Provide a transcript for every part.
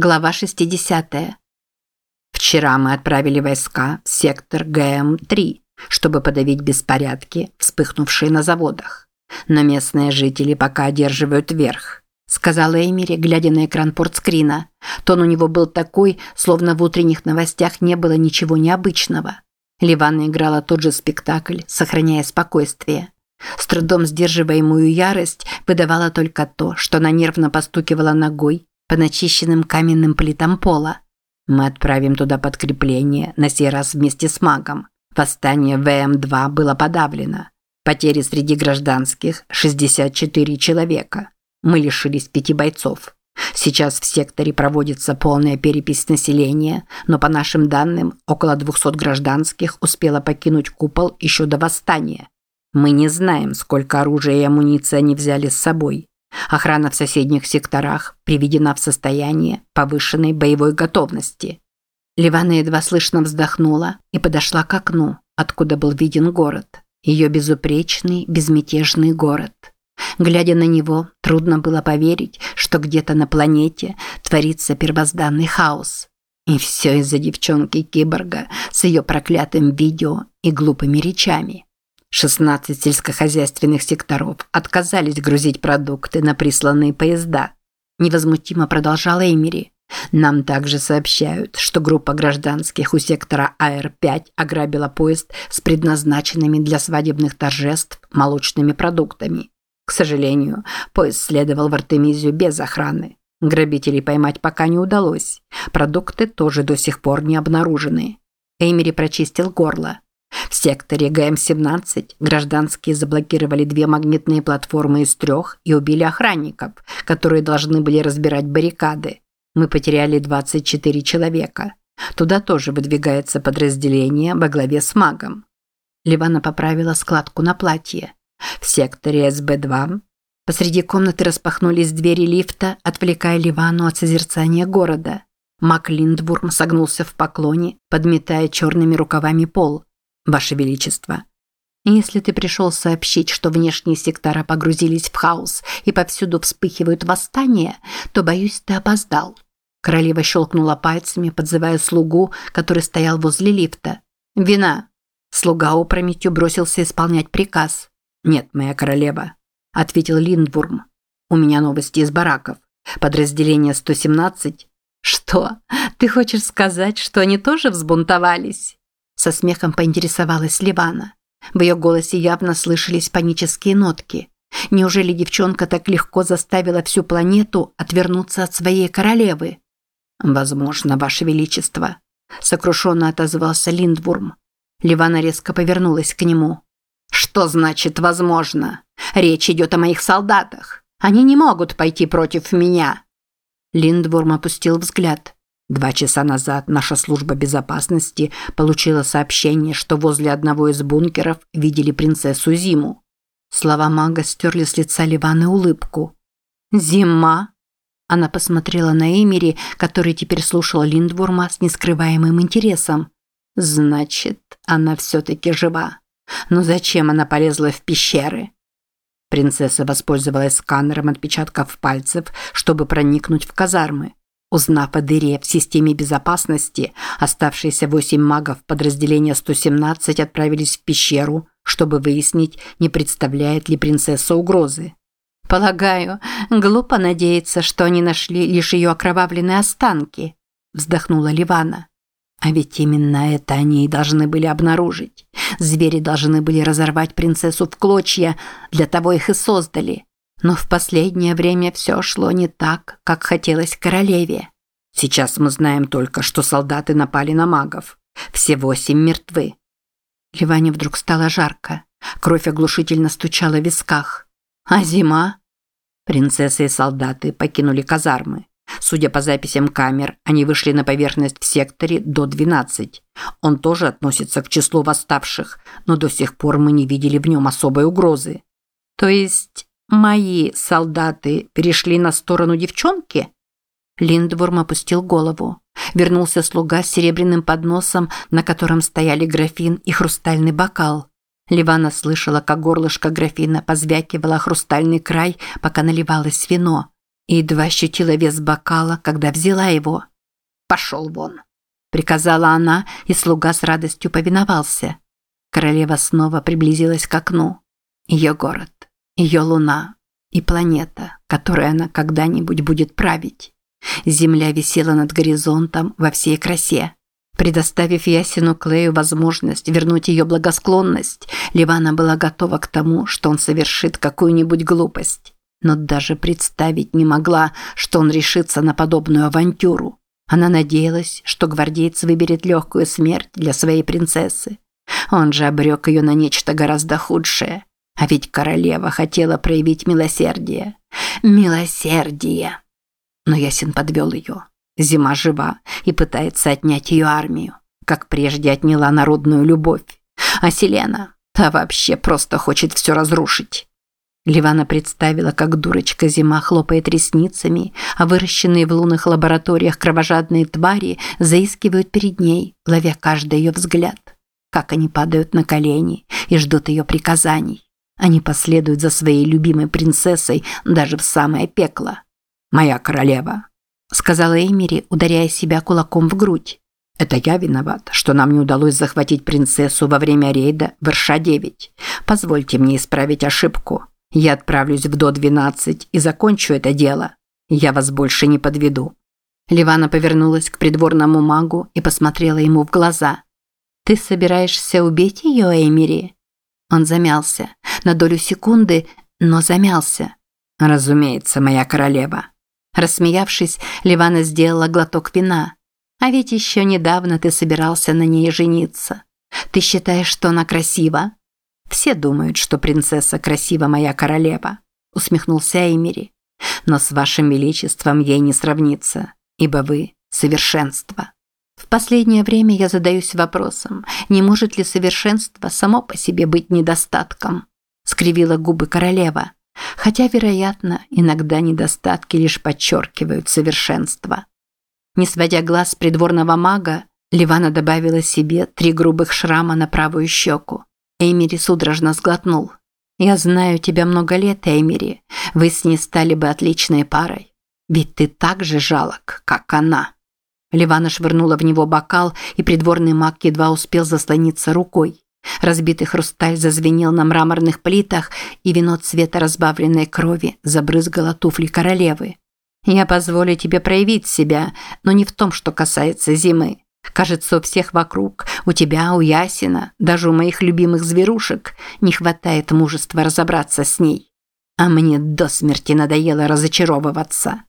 Глава 60. Вчера мы отправили войска в сектор ГМ-3, чтобы подавить беспорядки, вспыхнувшие на заводах. Но местные жители пока одерживают верх, сказала Эмири, глядя на экран портскрина. Тон у него был такой, словно в утренних новостях не было ничего необычного. Ливана играла тот же спектакль, сохраняя спокойствие. С трудом сдерживаемую ярость выдавала только то, что она нервно постукивала ногой по начищенным каменным плитам пола. Мы отправим туда подкрепление, на сей раз вместе с магом. Восстание ВМ-2 было подавлено. Потери среди гражданских – 64 человека. Мы лишились пяти бойцов. Сейчас в секторе проводится полная перепись населения, но по нашим данным, около 200 гражданских успело покинуть купол еще до восстания. Мы не знаем, сколько оружия и амуниции они взяли с собой. Охрана в соседних секторах приведена в состояние повышенной боевой готовности. Ливана едва слышно вздохнула и подошла к окну, откуда был виден город. Ее безупречный, безмятежный город. Глядя на него, трудно было поверить, что где-то на планете творится первозданный хаос. И все из-за девчонки-киборга с ее проклятым видео и глупыми речами. 16 сельскохозяйственных секторов отказались грузить продукты на присланные поезда. Невозмутимо продолжала Эмири. Нам также сообщают, что группа гражданских у сектора АР-5 ограбила поезд с предназначенными для свадебных торжеств молочными продуктами. К сожалению, поезд следовал в Артемизию без охраны. Грабителей поймать пока не удалось. Продукты тоже до сих пор не обнаружены. Эймери прочистил горло. В секторе ГМ-17 гражданские заблокировали две магнитные платформы из трех и убили охранников, которые должны были разбирать баррикады. Мы потеряли 24 человека. Туда тоже выдвигается подразделение во главе с магом. Ливана поправила складку на платье. В секторе СБ-2 посреди комнаты распахнулись двери лифта, отвлекая Ливану от созерцания города. Мак Линдбурм согнулся в поклоне, подметая черными рукавами пол – Ваше Величество. Если ты пришел сообщить, что внешние сектора погрузились в хаос и повсюду вспыхивают восстания, то, боюсь, ты опоздал. Королева щелкнула пальцами, подзывая слугу, который стоял возле лифта. «Вина!» Слуга опрометью бросился исполнять приказ. «Нет, моя королева», – ответил Линдвурм. «У меня новости из бараков. Подразделение 117...» «Что? Ты хочешь сказать, что они тоже взбунтовались?» Со смехом поинтересовалась Ливана. В ее голосе явно слышались панические нотки. Неужели девчонка так легко заставила всю планету отвернуться от своей королевы? Возможно, ваше величество, сокрушенно отозвался Линдвурм. Ливана резко повернулась к нему. Что значит возможно? Речь идет о моих солдатах. Они не могут пойти против меня. Линдвурм опустил взгляд. Два часа назад наша служба безопасности получила сообщение, что возле одного из бункеров видели принцессу Зиму. Слова мага стерли с лица Ливаны улыбку. «Зима?» Она посмотрела на Эмери, который теперь слушал Линдворма с нескрываемым интересом. «Значит, она все-таки жива. Но зачем она полезла в пещеры?» Принцесса воспользовалась сканером отпечатков пальцев, чтобы проникнуть в казармы. Узнав о дыре в системе безопасности, оставшиеся восемь магов подразделения 117 отправились в пещеру, чтобы выяснить, не представляет ли принцесса угрозы. «Полагаю, глупо надеяться, что они нашли лишь ее окровавленные останки», вздохнула Ливана. А ведь именно это они и должны были обнаружить. Звери должны были разорвать принцессу в клочья, для того их и создали. Но в последнее время все шло не так, как хотелось королеве. Сейчас мы знаем только, что солдаты напали на магов. Все восемь мертвы. Ливане вдруг стало жарко. Кровь оглушительно стучала в висках. А зима? Принцессы и солдаты покинули казармы. Судя по записям камер, они вышли на поверхность в секторе до 12. Он тоже относится к числу восставших, но до сих пор мы не видели в нем особой угрозы. То есть Мои солдаты перешли на сторону девчонки? Линдворм опустил голову. Вернулся слуга с серебряным подносом, на котором стояли графин и хрустальный бокал. Ливана слышала, как горлышко графина позвякивало хрустальный край, пока наливалось вино. и едва ощутила вес бокала, когда взяла его. «Пошел вон!» – приказала она, и слуга с радостью повиновался. Королева снова приблизилась к окну. Ее город, ее луна и планета, которой она когда-нибудь будет править. Земля висела над горизонтом во всей красе. Предоставив Ясину Клею возможность вернуть ее благосклонность, Ливана была готова к тому, что он совершит какую-нибудь глупость. Но даже представить не могла, что он решится на подобную авантюру. Она надеялась, что гвардеец выберет легкую смерть для своей принцессы. Он же обрек ее на нечто гораздо худшее. А ведь королева хотела проявить милосердие. Милосердие! Но Ясин подвел ее. Зима жива и пытается отнять ее армию, как прежде отняла народную любовь. А Селена, та вообще просто хочет все разрушить. Ливана представила, как дурочка Зима хлопает ресницами, а выращенные в лунных лабораториях кровожадные твари заискивают перед ней, ловя каждый ее взгляд. Как они падают на колени и ждут ее приказаний. Они последуют за своей любимой принцессой даже в самое пекло. «Моя королева, сказала Эмири, ударяя себя кулаком в грудь. Это я виноват, что нам не удалось захватить принцессу во время рейда в Ирша-9. Позвольте мне исправить ошибку. Я отправлюсь в До-12 и закончу это дело. Я вас больше не подведу». Ливана повернулась к придворному магу и посмотрела ему в глаза. «Ты собираешься убить ее, Эмири?» Он замялся. На долю секунды, но замялся. «Разумеется, моя королева». Рассмеявшись, Ливана сделала глоток вина. «А ведь еще недавно ты собирался на ней жениться. Ты считаешь, что она красива?» «Все думают, что принцесса красива моя королева», – усмехнулся Эмири. «Но с вашим величеством ей не сравнится, ибо вы – совершенство». В последнее время я задаюсь вопросом, не может ли совершенство само по себе быть недостатком? Скривила губы королева. Хотя, вероятно, иногда недостатки лишь подчеркивают совершенство. Не сводя глаз придворного мага, Ливана добавила себе три грубых шрама на правую щеку. Эймери судорожно сглотнул. «Я знаю тебя много лет, Эймери. Вы с ней стали бы отличной парой. Ведь ты так же жалок, как она». Ливана швырнула в него бокал, и придворный маг едва успел заслониться рукой. Разбитый хрусталь зазвенел на мраморных плитах, и вино цвета разбавленной крови забрызгало туфли королевы. «Я позволю тебе проявить себя, но не в том, что касается зимы. Кажется, у всех вокруг, у тебя, у Ясина, даже у моих любимых зверушек, не хватает мужества разобраться с ней. А мне до смерти надоело разочаровываться».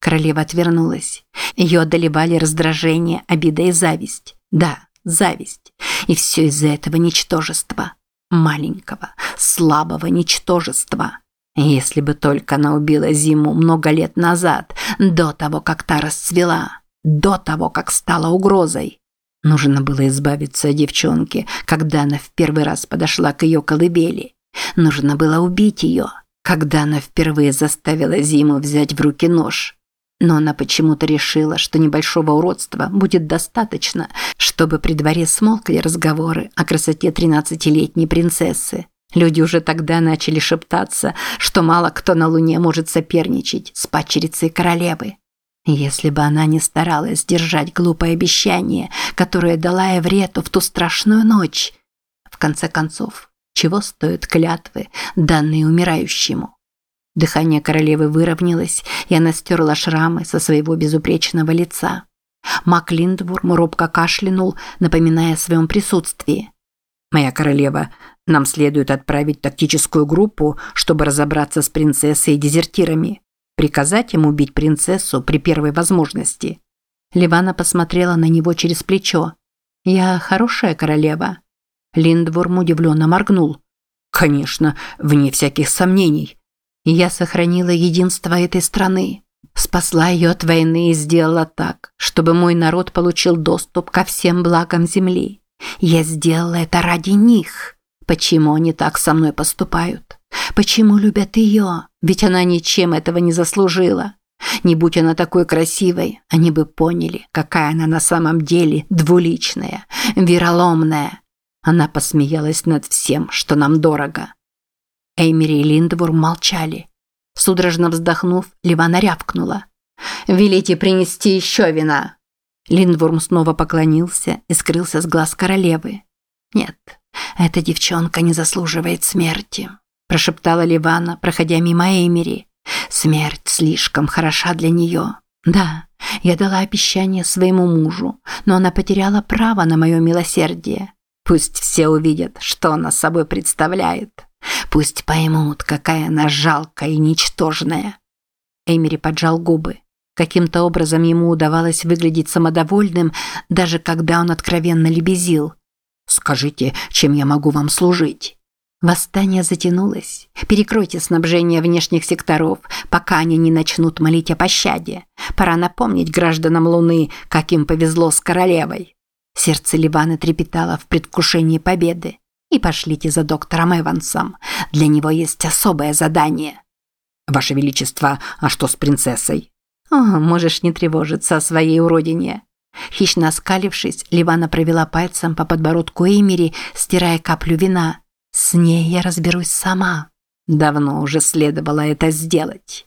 Королева отвернулась. Ее одолевали раздражение, обида и зависть. Да, зависть. И все из-за этого ничтожества. Маленького, слабого ничтожества. Если бы только она убила Зиму много лет назад, до того, как та расцвела, до того, как стала угрозой. Нужно было избавиться от девчонки, когда она в первый раз подошла к ее колыбели. Нужно было убить ее, когда она впервые заставила Зиму взять в руки нож. Но она почему-то решила, что небольшого уродства будет достаточно, чтобы при дворе смолкли разговоры о красоте тринадцатилетней принцессы. Люди уже тогда начали шептаться, что мало кто на Луне может соперничать с падчерицей королевы. Если бы она не старалась сдержать глупое обещание, которое дала Эврету в ту страшную ночь. В конце концов, чего стоят клятвы, данные умирающему? Дыхание королевы выровнялось, и она стерла шрамы со своего безупречного лица. Мак Линдвурм робко кашлянул, напоминая о своем присутствии. «Моя королева, нам следует отправить тактическую группу, чтобы разобраться с принцессой и дезертирами. Приказать им убить принцессу при первой возможности». Ливана посмотрела на него через плечо. «Я хорошая королева». Линдвурм удивленно моргнул. «Конечно, вне всяких сомнений. Я сохранила единство этой страны, спасла ее от войны и сделала так, чтобы мой народ получил доступ ко всем благам земли. Я сделала это ради них. Почему они так со мной поступают? Почему любят ее? Ведь она ничем этого не заслужила. Не будь она такой красивой, они бы поняли, какая она на самом деле двуличная, вероломная. Она посмеялась над всем, что нам дорого. Эймери и Линдвур молчали. Судорожно вздохнув, Ливана рявкнула. «Велите принести еще вина!» Линдворм снова поклонился и скрылся с глаз королевы. «Нет, эта девчонка не заслуживает смерти», – прошептала Ливана, проходя мимо Эймери. «Смерть слишком хороша для нее. Да, я дала обещание своему мужу, но она потеряла право на мое милосердие. Пусть все увидят, что она собой представляет. Пусть поймут, какая она жалкая и ничтожная». Эймери поджал губы. Каким-то образом ему удавалось выглядеть самодовольным, даже когда он откровенно лебезил. «Скажите, чем я могу вам служить?» Восстание затянулось. Перекройте снабжение внешних секторов, пока они не начнут молить о пощаде. Пора напомнить гражданам Луны, как им повезло с королевой. Сердце Ливана трепетало в предвкушении победы. И пошлите за доктором Эвансом. Для него есть особое задание. Ваше Величество, а что с принцессой? О, можешь не тревожиться о своей уродине. Хищно оскалившись, Ливана провела пальцем по подбородку Эймери, стирая каплю вина. С ней я разберусь сама. Давно уже следовало это сделать.